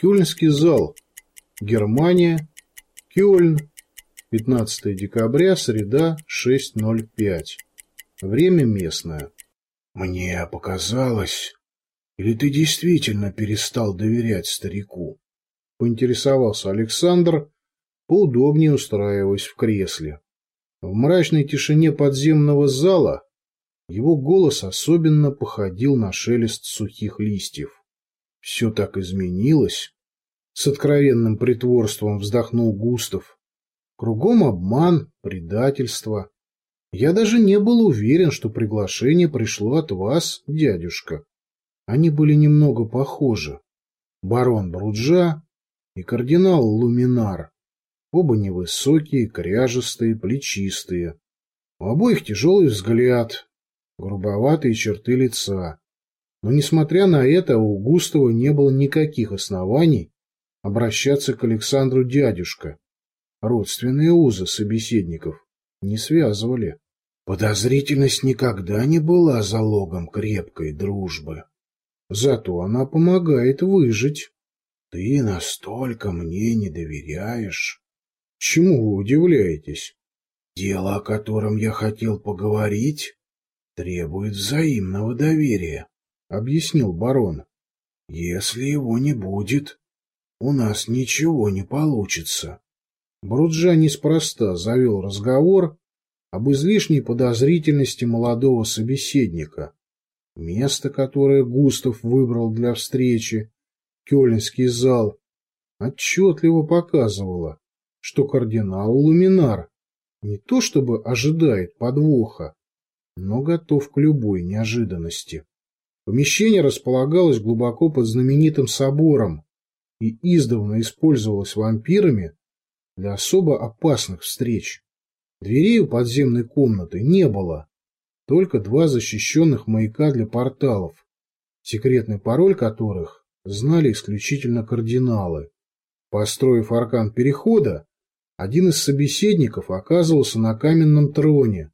Кёльнский зал. Германия. Кёльн. 15 декабря, среда, 6.05. Время местное. Мне показалось, или ты действительно перестал доверять старику? Поинтересовался Александр, поудобнее устраиваясь в кресле. В мрачной тишине подземного зала его голос особенно походил на шелест сухих листьев. Все так изменилось. С откровенным притворством вздохнул Густав. Кругом обман, предательство. Я даже не был уверен, что приглашение пришло от вас, дядюшка. Они были немного похожи. Барон Бруджа и кардинал Луминар. Оба невысокие, кряжестые, плечистые. У обоих тяжелый взгляд, грубоватые черты лица. Но, несмотря на это, у Густава не было никаких оснований обращаться к Александру дядюшка. Родственные узы собеседников не связывали. Подозрительность никогда не была залогом крепкой дружбы. Зато она помогает выжить. Ты настолько мне не доверяешь. Чему вы удивляетесь? Дело, о котором я хотел поговорить, требует взаимного доверия, — объяснил барон. Если его не будет, у нас ничего не получится. Бруджа неспроста завел разговор об излишней подозрительности молодого собеседника. Место, которое Густав выбрал для встречи, Кёльнский зал, отчетливо показывало, что кардинал Луминар не то чтобы ожидает подвоха, но готов к любой неожиданности. Помещение располагалось глубоко под знаменитым собором и издавна использовалось вампирами для особо опасных встреч. Дверей у подземной комнаты не было, только два защищенных маяка для порталов, секретный пароль которых знали исключительно кардиналы. Построив аркан перехода, один из собеседников оказывался на каменном троне,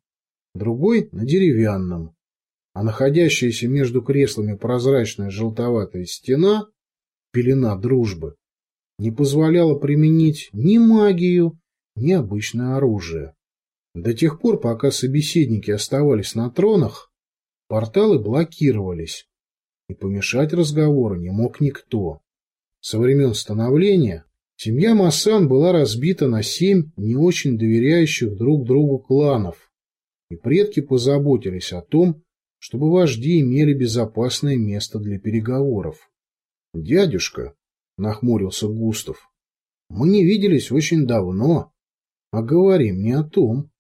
другой — на деревянном, а находящаяся между креслами прозрачная желтоватая стена, пелена дружбы, не позволяла применить ни магию, ни обычное оружие. До тех пор, пока собеседники оставались на тронах, порталы блокировались, и помешать разговору не мог никто. Со времен становления Семья Массан была разбита на семь не очень доверяющих друг другу кланов, и предки позаботились о том, чтобы вожди имели безопасное место для переговоров. «Дядюшка», — нахмурился Густав, — «мы не виделись очень давно, а говорим не о том.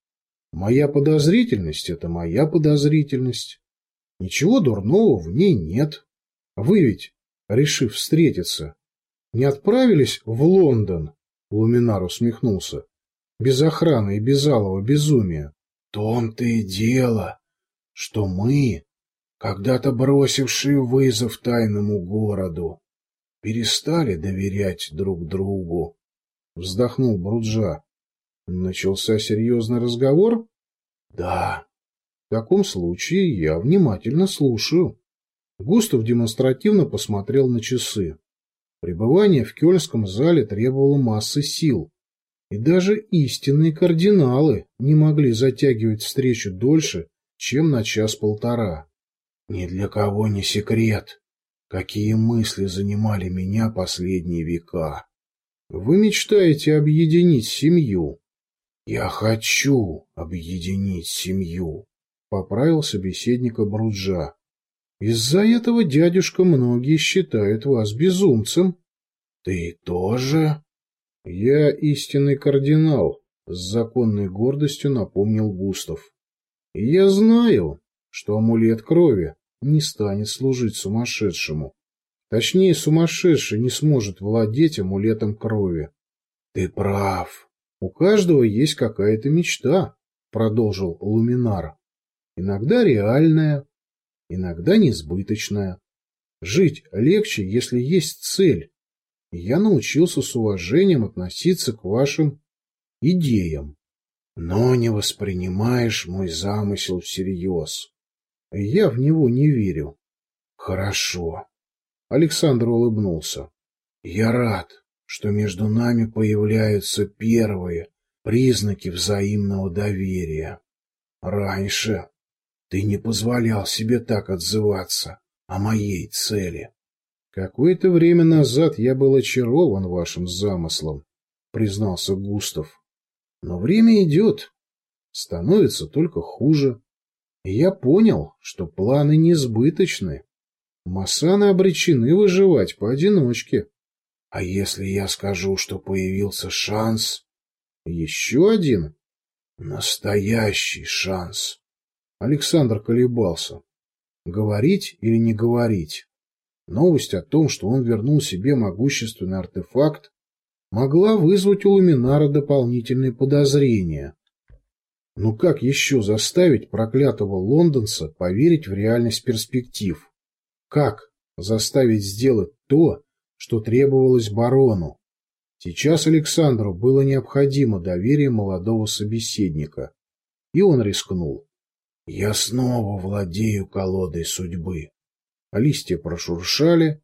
Моя подозрительность — это моя подозрительность. Ничего дурного в ней нет. Вы ведь, решив встретиться, не отправились в Лондон? Луминар усмехнулся. Без охраны и без алого безумия. том-то и дело, что мы, когда-то бросившие вызов тайному городу, перестали доверять друг другу. Вздохнул Бруджа. Начался серьезный разговор? Да. В таком случае я внимательно слушаю. Густав демонстративно посмотрел на часы. Пребывание в Кёльнском зале требовало массы сил, и даже истинные кардиналы не могли затягивать встречу дольше, чем на час-полтора. Ни для кого не секрет, какие мысли занимали меня последние века. Вы мечтаете объединить семью. Я хочу объединить семью, — поправил собеседника Бруджа. Из-за этого, дядюшка, многие считают вас безумцем. Ты тоже? Я истинный кардинал, с законной гордостью напомнил Густав. Я знаю, что амулет крови не станет служить сумасшедшему. Точнее, сумасшедший не сможет владеть амулетом крови. Ты прав. У каждого есть какая-то мечта, продолжил Луминар. Иногда реальная, иногда несбыточная. Жить легче, если есть цель. Я научился с уважением относиться к вашим идеям. Но не воспринимаешь мой замысел всерьез. Я в него не верю. Хорошо. Александр улыбнулся. Я рад, что между нами появляются первые признаки взаимного доверия. Раньше ты не позволял себе так отзываться о моей цели. Какое-то время назад я был очарован вашим замыслом, признался Густав. Но время идет, становится только хуже. И я понял, что планы несбыточны. Масаны обречены выживать поодиночке. А если я скажу, что появился шанс? Еще один? Настоящий шанс. Александр колебался. Говорить или не говорить? Новость о том, что он вернул себе могущественный артефакт, могла вызвать у Луминара дополнительные подозрения. Но как еще заставить проклятого лондонца поверить в реальность перспектив? Как заставить сделать то, что требовалось барону? Сейчас Александру было необходимо доверие молодого собеседника, и он рискнул. «Я снова владею колодой судьбы». Листья прошуршали,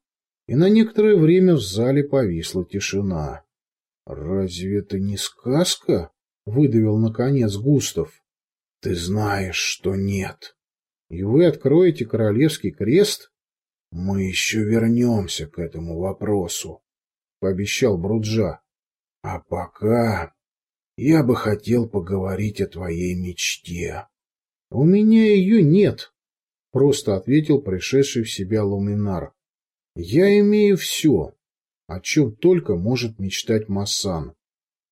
и на некоторое время в зале повисла тишина. «Разве это не сказка?» — выдавил, наконец, Густав. «Ты знаешь, что нет». «И вы откроете королевский крест?» «Мы еще вернемся к этому вопросу», — пообещал Бруджа. «А пока я бы хотел поговорить о твоей мечте». «У меня ее нет», — просто ответил пришедший в себя Луминар. «Я имею все, о чем только может мечтать Массан.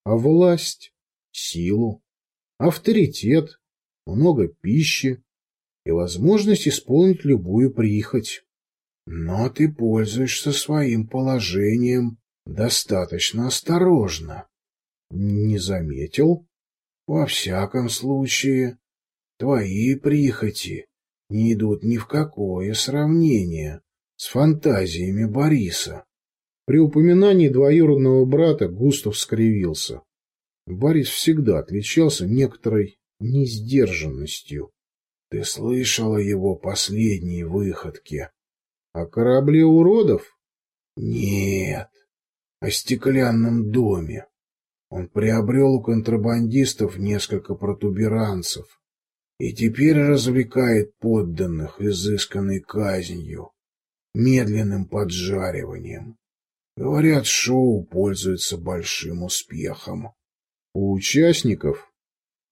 А власть, силу, авторитет, много пищи и возможность исполнить любую прихоть. Но ты пользуешься своим положением достаточно осторожно. Не заметил? Во всяком случае, твои прихоти не идут ни в какое сравнение с фантазиями Бориса. При упоминании двоюродного брата Густав скривился. Борис всегда отличался некоторой несдержанностью. Ты слышала его последние выходки? О корабле уродов? Нет, о стеклянном доме. Он приобрел у контрабандистов несколько протуберанцев и теперь развлекает подданных изысканной казнью, медленным поджариванием. Говорят, шоу пользуется большим успехом. У участников,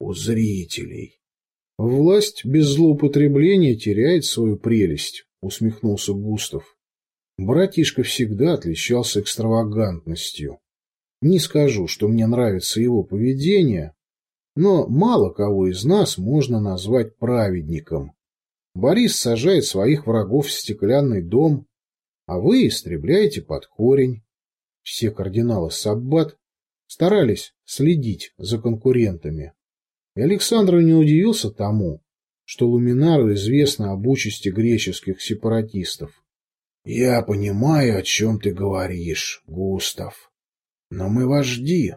у зрителей. Власть без злоупотребления теряет свою прелесть, усмехнулся Густав. Братишка всегда отличался экстравагантностью. Не скажу, что мне нравится его поведение, но мало кого из нас можно назвать праведником. Борис сажает своих врагов в стеклянный дом, а вы истребляете под корень. Все кардиналы Саббат старались следить за конкурентами. И Александр не удивился тому, что Луминару известно об участи греческих сепаратистов. — Я понимаю, о чем ты говоришь, Густав. Но мы вожди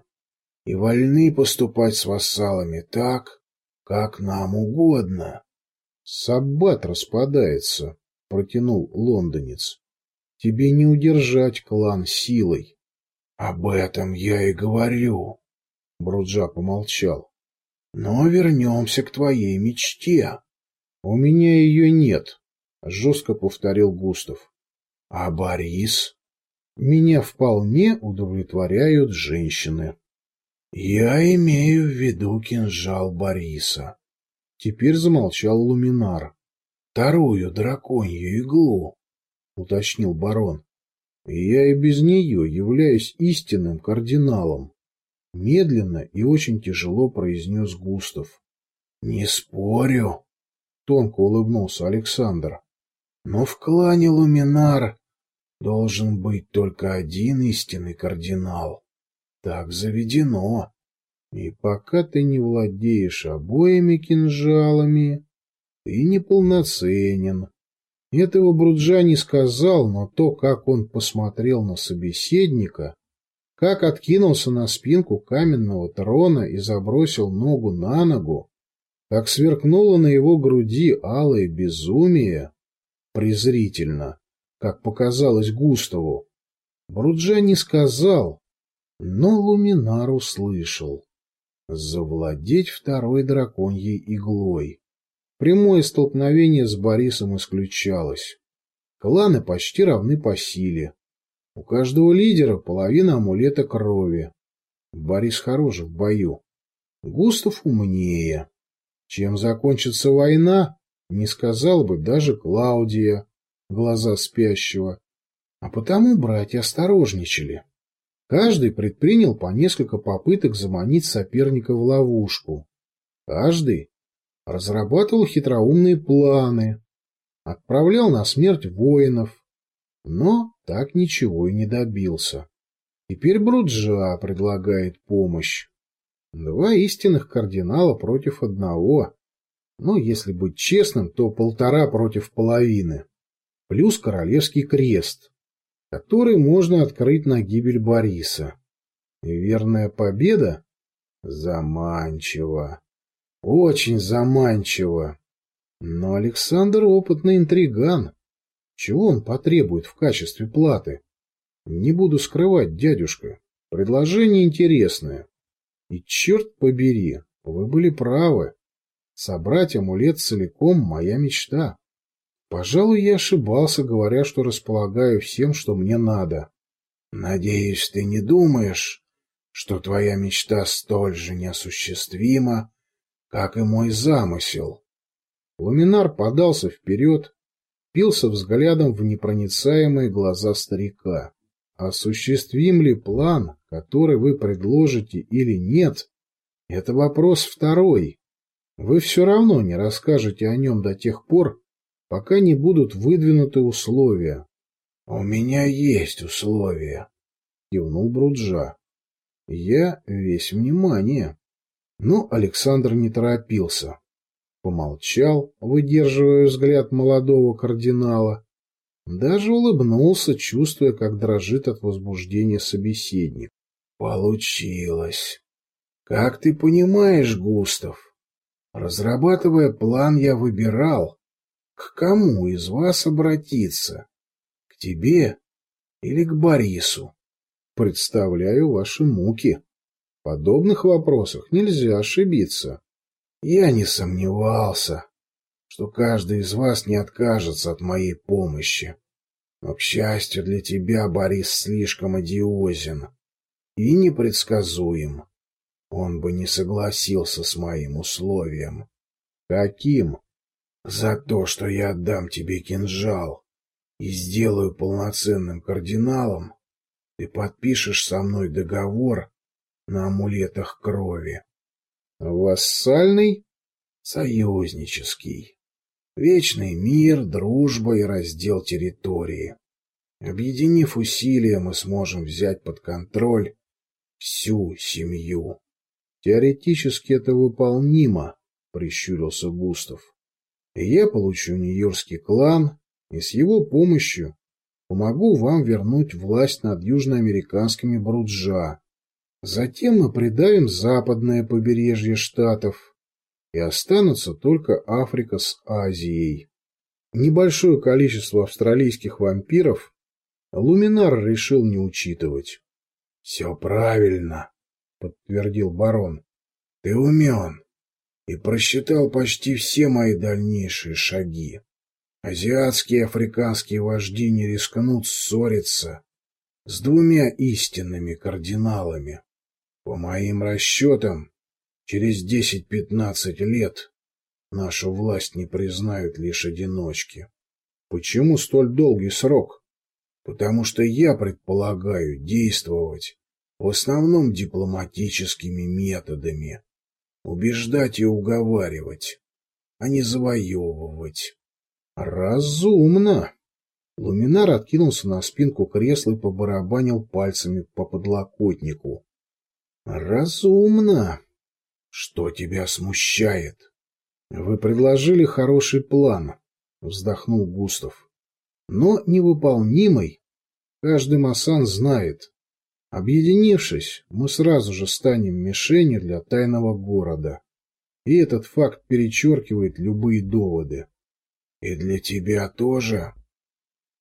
и вольны поступать с вассалами так, как нам угодно. — Саббат распадается, — протянул лондонец. Тебе не удержать клан силой. — Об этом я и говорю. Бруджа помолчал. — Но вернемся к твоей мечте. — У меня ее нет, — жестко повторил Густав. — А Борис? — Меня вполне удовлетворяют женщины. — Я имею в виду кинжал Бориса. Теперь замолчал Луминар. — Вторую драконью иглу уточнил барон. Я и без нее являюсь истинным кардиналом. Медленно и очень тяжело произнес Густав. Не спорю, тонко улыбнулся Александр. Но в клане Луминар должен быть только один истинный кардинал. Так заведено. И пока ты не владеешь обоими кинжалами, ты неполноценен, этого Бруджа не сказал, но то, как он посмотрел на собеседника, как откинулся на спинку каменного трона и забросил ногу на ногу, как сверкнуло на его груди алое безумие, презрительно, как показалось Густаву, Бруджа не сказал, но Луминар услышал. Завладеть второй драконьей иглой. Прямое столкновение с Борисом исключалось. Кланы почти равны по силе. У каждого лидера половина амулета крови. Борис хорош в бою. Густав умнее. Чем закончится война, не сказал бы даже Клаудия, глаза спящего. А потому братья осторожничали. Каждый предпринял по несколько попыток заманить соперника в ловушку. Каждый разрабатывал хитроумные планы, отправлял на смерть воинов, но так ничего и не добился. Теперь Бруджа предлагает помощь. Два истинных кардинала против одного. Но, если быть честным, то полтора против половины. Плюс королевский крест, который можно открыть на гибель Бориса. И верная победа? Заманчиво. Очень заманчиво. Но Александр опытный интриган. Чего он потребует в качестве платы? Не буду скрывать, дядюшка. Предложение интересное. И черт побери, вы были правы. Собрать амулет целиком — моя мечта. Пожалуй, я ошибался, говоря, что располагаю всем, что мне надо. Надеюсь, ты не думаешь, что твоя мечта столь же неосуществима, как и мой замысел. Ламинар подался вперед, пился взглядом в непроницаемые глаза старика. Осуществим ли план, который вы предложите или нет, это вопрос второй. Вы все равно не расскажете о нем до тех пор, пока не будут выдвинуты условия. — У меня есть условия, — кивнул Бруджа. Я весь внимание. Но Александр не торопился. Помолчал, выдерживая взгляд молодого кардинала, даже улыбнулся, чувствуя, как дрожит от возбуждения собеседник. Получилось. Как ты понимаешь, Густав, разрабатывая план, я выбирал, к кому из вас обратиться. К тебе или к Борису? Представляю ваши муки. В подобных вопросах нельзя ошибиться. Я не сомневался, что каждый из вас не откажется от моей помощи. Но, к счастью для тебя, Борис слишком одиозен и непредсказуем. Он бы не согласился с моим условием. Каким? За то, что я отдам тебе кинжал и сделаю полноценным кардиналом, ты подпишешь со мной договор на амулетах крови. Вассальный? Союзнический. Вечный мир, дружба и раздел территории. Объединив усилия, мы сможем взять под контроль всю семью. Теоретически это выполнимо, прищурился Густав. Я получу Нью-Йоркский клан, и с его помощью помогу вам вернуть власть над южноамериканскими Бруджа. Затем мы придавим западное побережье штатов, и останутся только Африка с Азией. Небольшое количество австралийских вампиров Луминар решил не учитывать. — Все правильно, — подтвердил барон. — Ты умен и просчитал почти все мои дальнейшие шаги. Азиатские и африканские вожди не рискнут ссориться с двумя истинными кардиналами. По моим расчетам, Через десять-пятнадцать лет нашу власть не признают лишь одиночки. Почему столь долгий срок? Потому что я предполагаю действовать в основном дипломатическими методами. Убеждать и уговаривать, а не завоевывать. Разумно. Луминар откинулся на спинку кресла и побарабанил пальцами по подлокотнику. Разумно. Что тебя смущает? Вы предложили хороший план, вздохнул Густав. Но невыполнимый. Каждый масан знает. Объединившись, мы сразу же станем мишенью для тайного города. И этот факт перечеркивает любые доводы. И для тебя тоже?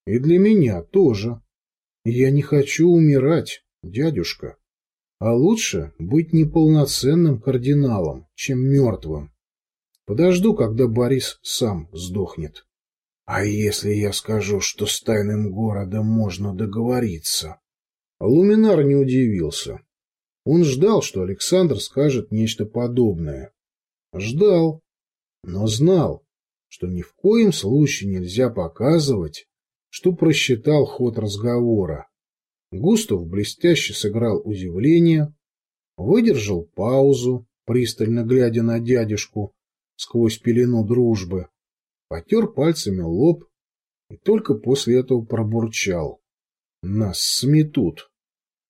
И для меня тоже. Я не хочу умирать, дядюшка. А лучше быть неполноценным кардиналом, чем мертвым. Подожду, когда Борис сам сдохнет. А если я скажу, что с тайным городом можно договориться? Луминар не удивился. Он ждал, что Александр скажет нечто подобное. Ждал, но знал, что ни в коем случае нельзя показывать, что просчитал ход разговора. Густав блестяще сыграл удивление, выдержал паузу, пристально глядя на дядюшку сквозь пелену дружбы, потер пальцами лоб и только после этого пробурчал. Нас сметут.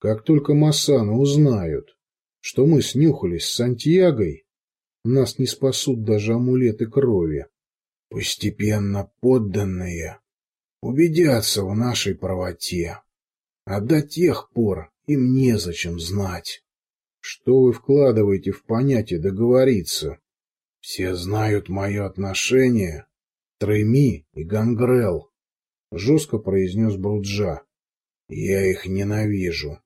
Как только Массаны узнают, что мы снюхались с Сантьягой, нас не спасут даже амулеты крови. Постепенно подданные убедятся в нашей правоте, а до тех пор им незачем знать. Что вы вкладываете в понятие «договориться»? Все знают мое отношение Треми и Гангрел, — жестко произнес Бруджа. Я их ненавижу.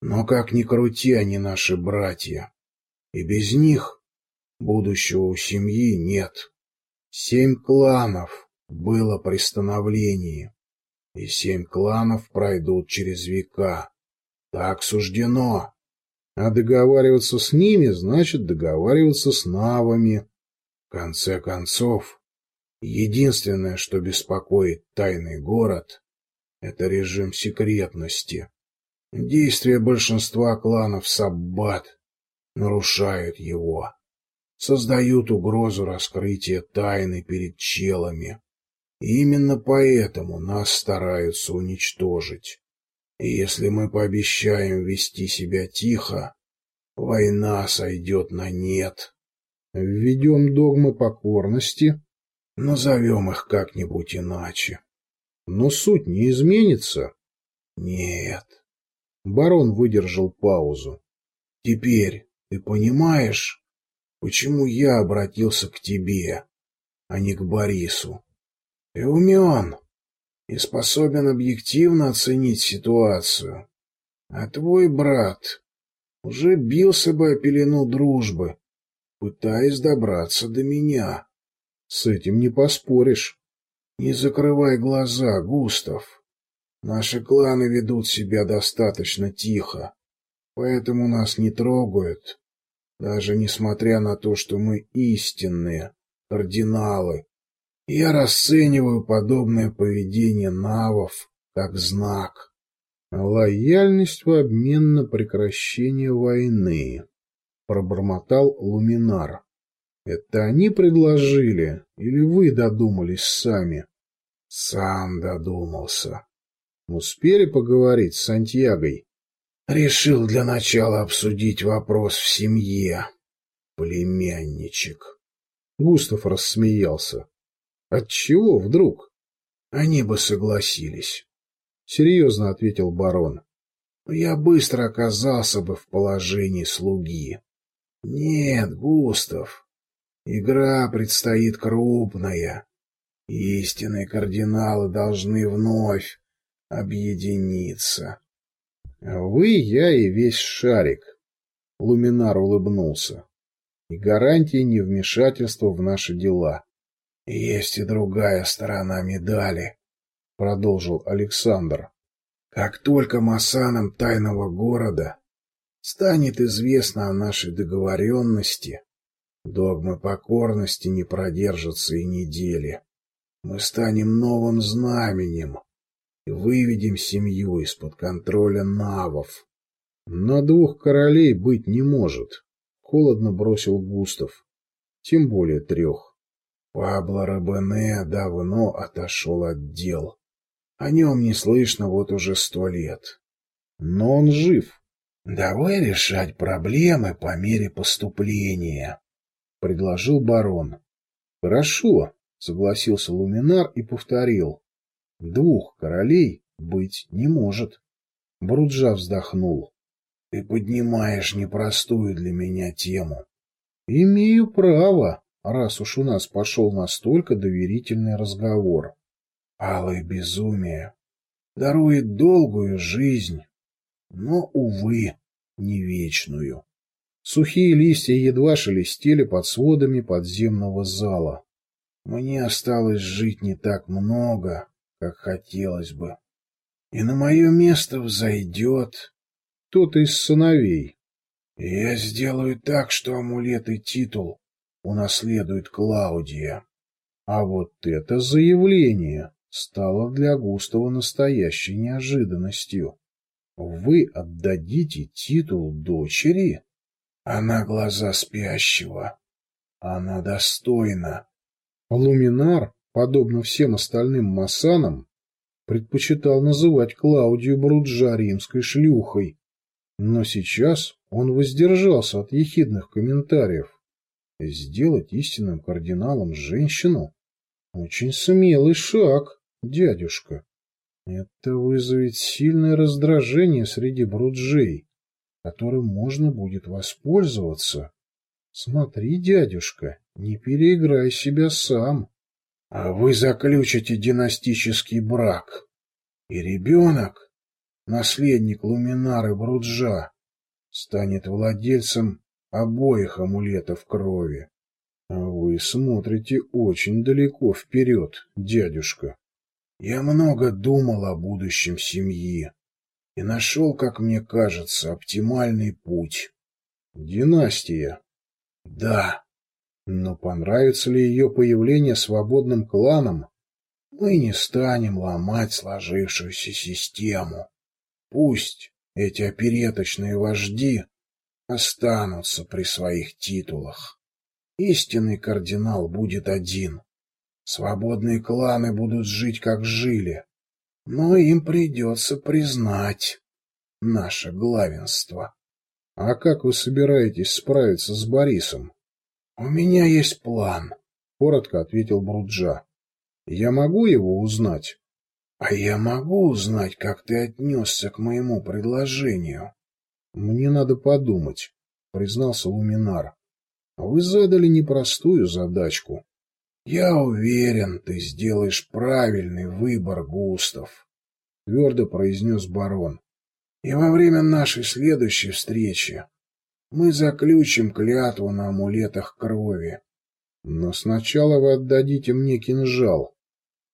Но как ни крути, они наши братья. И без них будущего у семьи нет. Семь кланов было при становлении, и семь кланов пройдут через века. Так суждено. А договариваться с ними значит договариваться с навами. В конце концов, Единственное, что беспокоит тайный город, это режим секретности. Действия большинства кланов Саббат нарушают его, создают угрозу раскрытия тайны перед челами. Именно поэтому нас стараются уничтожить. И если мы пообещаем вести себя тихо, война сойдет на нет. Введем догмы покорности Назовем их как-нибудь иначе. Но суть не изменится. Нет. Барон выдержал паузу. Теперь ты понимаешь, почему я обратился к тебе, а не к Борису? Ты умен и способен объективно оценить ситуацию. А твой брат уже бился бы о пелену дружбы, пытаясь добраться до меня. С этим не поспоришь. Не закрывай глаза, Густав. Наши кланы ведут себя достаточно тихо, поэтому нас не трогают, даже несмотря на то, что мы истинные кардиналы. Я расцениваю подобное поведение навов как знак. Лояльность в обмен на прекращение войны, пробормотал Луминар. Это они предложили или вы додумались сами? Сам додумался. Успели поговорить с Сантьягой? Решил для начала обсудить вопрос в семье. Племянничек. Густав рассмеялся. Отчего вдруг? Они бы согласились. Серьезно ответил барон. Я быстро оказался бы в положении слуги. Нет, Густав, Игра предстоит крупная. Истинные кардиналы должны вновь объединиться. Вы, я и весь шарик. Луминар улыбнулся. И гарантии невмешательства в наши дела. Есть и другая сторона медали, продолжил Александр. Как только масанам тайного города станет известно о нашей договоренности, Догмы покорности не продержатся и недели. Мы станем новым знаменем и выведем семью из-под контроля навов. На двух королей быть не может, — холодно бросил Густав. Тем более трех. Пабло Рабене давно отошел от дел. О нем не слышно вот уже сто лет. Но он жив. Давай решать проблемы по мере поступления. — предложил барон. — Хорошо, — согласился Луминар и повторил. — Двух королей быть не может. Бруджа вздохнул. — Ты поднимаешь непростую для меня тему. — Имею право, раз уж у нас пошел настолько доверительный разговор. — Алое безумие. дарует долгую жизнь, но, увы, не вечную. Сухие листья едва шелестели под сводами подземного зала. Мне осталось жить не так много, как хотелось бы. И на мое место взойдет кто-то из сыновей. Я сделаю так, что амулет и титул унаследует Клаудия. А вот это заявление стало для Густава настоящей неожиданностью. Вы отдадите титул дочери? Она глаза спящего. Она достойна. Луминар, подобно всем остальным массанам, предпочитал называть Клаудию Бруджа римской шлюхой. Но сейчас он воздержался от ехидных комментариев. Сделать истинным кардиналом женщину — очень смелый шаг, дядюшка. Это вызовет сильное раздражение среди бруджей, которым можно будет воспользоваться. Смотри, дядюшка, не переиграй себя сам. А вы заключите династический брак. И ребенок, наследник Луминары Бруджа, станет владельцем обоих амулетов крови. А вы смотрите очень далеко вперед, дядюшка. Я много думал о будущем семьи и нашел, как мне кажется, оптимальный путь. Династия. Да. Но понравится ли ее появление свободным кланам? Мы не станем ломать сложившуюся систему. Пусть эти опереточные вожди останутся при своих титулах. Истинный кардинал будет один. Свободные кланы будут жить, как жили. Но им придется признать наше главенство. — А как вы собираетесь справиться с Борисом? — У меня есть план, — коротко ответил Бруджа. — Я могу его узнать? — А я могу узнать, как ты отнесся к моему предложению. — Мне надо подумать, — признался Луминар. — Вы задали непростую задачку. — Я уверен, ты сделаешь правильный выбор, Густав, — твердо произнес барон. — И во время нашей следующей встречи мы заключим клятву на амулетах крови. Но сначала вы отдадите мне кинжал.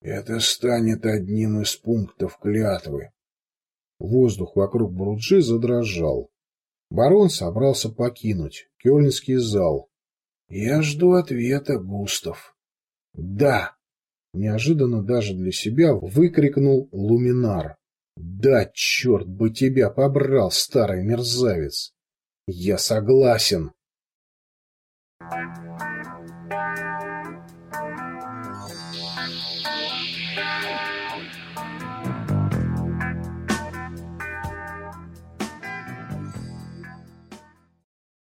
Это станет одним из пунктов клятвы. Воздух вокруг Бруджи задрожал. Барон собрался покинуть Кёльнский зал. — Я жду ответа, Густав. — Да! — неожиданно даже для себя выкрикнул Луминар. — Да, черт бы тебя побрал, старый мерзавец! Я согласен. Thank you.